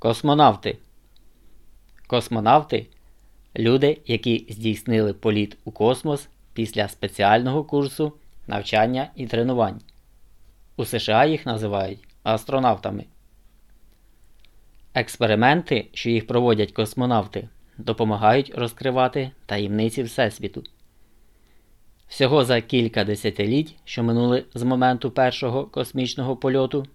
Космонавти. Космонавти люди, які здійснили політ у космос після спеціального курсу навчання і тренувань. У США їх називають астронавтами. Експерименти, що їх проводять космонавти, допомагають розкривати таємниці Всесвіту. Всього за кілька десятиліть, що минули з моменту першого космічного польоту,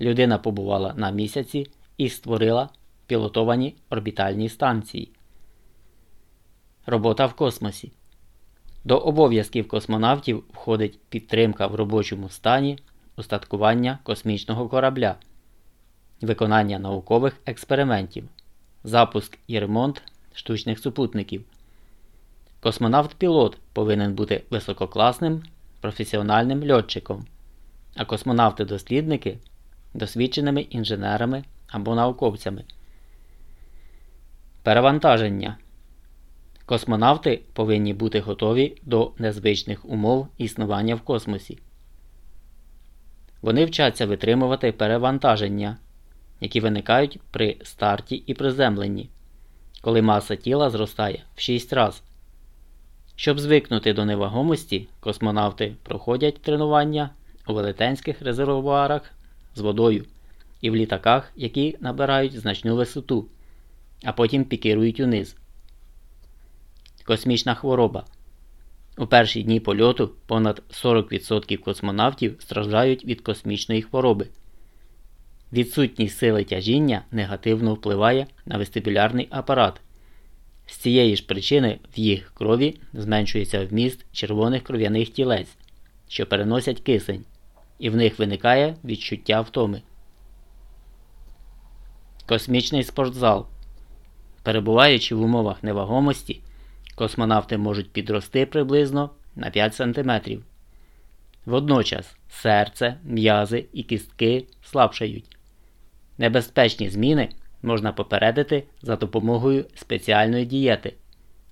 людина побувала на місяці і створила пілотовані орбітальні станції. Робота в космосі. До обов'язків космонавтів входить підтримка в робочому стані, устаткування космічного корабля, виконання наукових експериментів, запуск і ремонт штучних супутників. Космонавт-пілот повинен бути висококласним професіональним льотчиком, а космонавти-дослідники досвідченими інженерами або науковцями. Перевантаження. Космонавти повинні бути готові до незвичних умов існування в космосі. Вони вчаться витримувати перевантаження, які виникають при старті і приземленні, коли маса тіла зростає в 6 разів. Щоб звикнути до невагомості, космонавти проходять тренування у велетенських резервуарах з водою і в літаках, які набирають значну висоту, а потім пікірують униз. Космічна хвороба. У перші дні польоту понад 40% космонавтів страждають від космічної хвороби. Відсутність сили тяжіння негативно впливає на вестибулярний апарат. З цієї ж причини в їх крові зменшується вміст червоних кров'яних тілець, що переносять кисень, і в них виникає відчуття втоми. Космічний спортзал. Перебуваючи в умовах невагомості, космонавти можуть підрости приблизно на 5 см. Водночас серце, м'язи і кістки слабшають. Небезпечні зміни можна попередити за допомогою спеціальної дієти,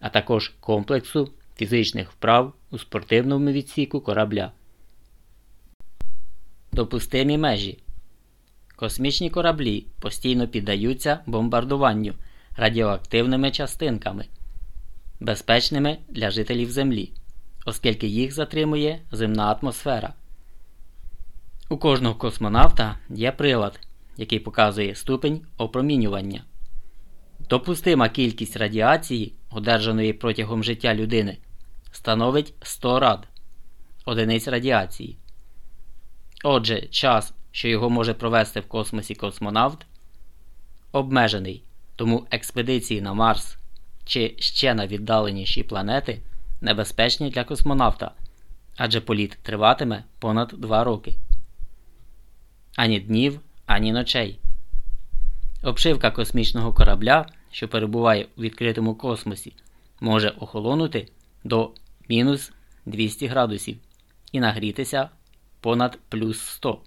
а також комплексу фізичних вправ у спортивному відсіку корабля. Допустимі межі Космічні кораблі постійно піддаються бомбардуванню радіоактивними частинками, безпечними для жителів Землі, оскільки їх затримує земна атмосфера. У кожного космонавта є прилад, який показує ступень опромінювання. Допустима кількість радіації, одержаної протягом життя людини, становить 100 рад одиниць радіації. Отже, час що його може провести в космосі космонавт, обмежений, тому експедиції на Марс чи ще на віддаленіші планети небезпечні для космонавта, адже політ триватиме понад 2 роки. Ані днів, ані ночей. Обшивка космічного корабля, що перебуває у відкритому космосі, може охолонути до мінус 200 градусів і нагрітися понад плюс 100.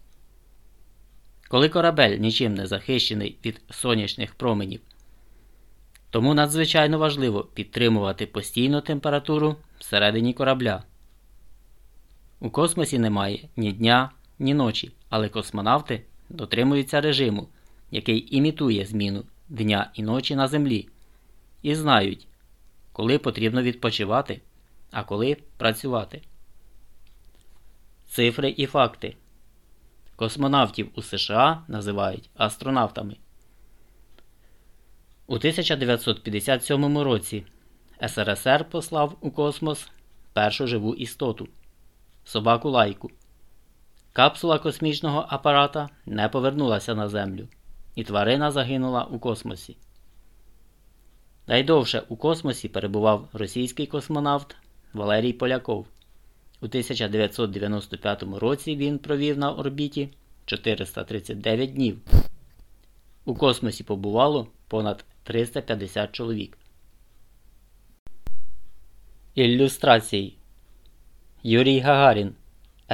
Коли корабель нічим не захищений від сонячних променів. Тому надзвичайно важливо підтримувати постійну температуру всередині корабля. У космосі немає ні дня, ні ночі, але космонавти дотримуються режиму, який імітує зміну дня і ночі на Землі, і знають, коли потрібно відпочивати, а коли працювати. Цифри і факти. Космонавтів у США називають астронавтами. У 1957 році СРСР послав у космос першу живу істоту собаку лайку. Капсула космічного апарата не повернулася на Землю, і тварина загинула у космосі. Найдовше у космосі перебував російський космонавт Валерій Поляков. У 1995 році він провів на орбіті 439 днів. У космосі побувало понад 350 чоловік. Ілюстрації Юрій Гагарін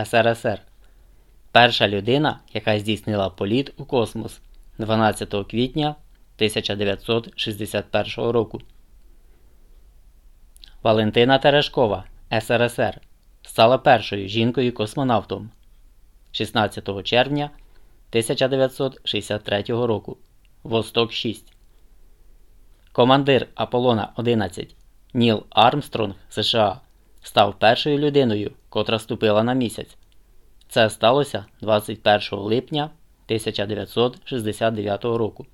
СРСР. Перша людина, яка здійснила політ у космос 12 квітня 1961 року. Валентина Терешкова СРСР стала першою жінкою-космонавтом 16 червня 1963 року Восток 6. Командир Аполлона 11 Ніл Армстронг США став першою людиною, котра ступила на місяць. Це сталося 21 липня 1969 року.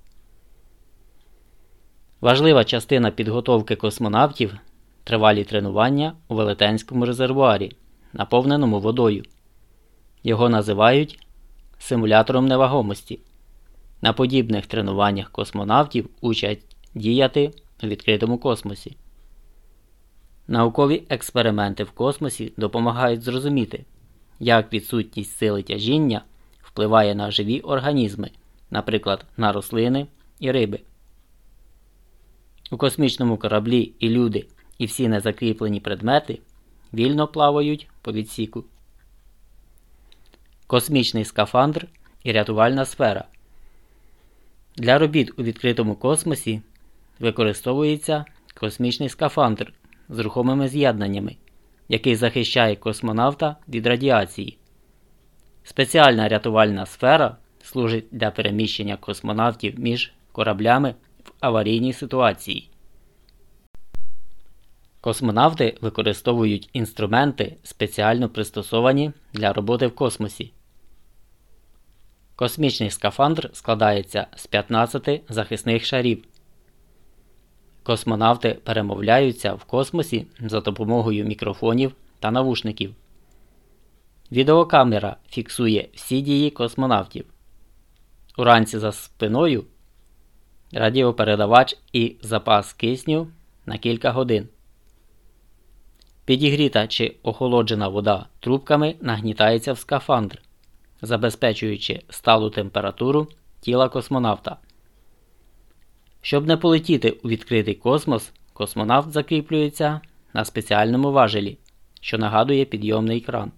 Важлива частина підготовки космонавтів тривалі тренування у велетенському резервуарі, наповненому водою. Його називають симулятором невагомості. На подібних тренуваннях космонавтів учать діяти у відкритому космосі. Наукові експерименти в космосі допомагають зрозуміти, як відсутність сили тяжіння впливає на живі організми, наприклад, на рослини і риби. У космічному кораблі і люди, і всі незакріплені предмети вільно плавають по відсіку. Космічний скафандр і рятувальна сфера. Для робіт у відкритому космосі використовується космічний скафандр з рухомими з'єднаннями, який захищає космонавта від радіації. Спеціальна рятувальна сфера служить для переміщення космонавтів між кораблями в аварійній ситуації. Космонавти використовують інструменти, спеціально пристосовані для роботи в космосі. Космічний скафандр складається з 15 захисних шарів. Космонавти перемовляються в космосі за допомогою мікрофонів та навушників. Відеокамера фіксує всі дії космонавтів. Уранці за спиною радіопередавач і запас кисню на кілька годин. Підігріта чи охолоджена вода трубками нагнітається в скафандр, забезпечуючи сталу температуру тіла космонавта. Щоб не полетіти у відкритий космос, космонавт закріплюється на спеціальному важелі, що нагадує підйомний кран.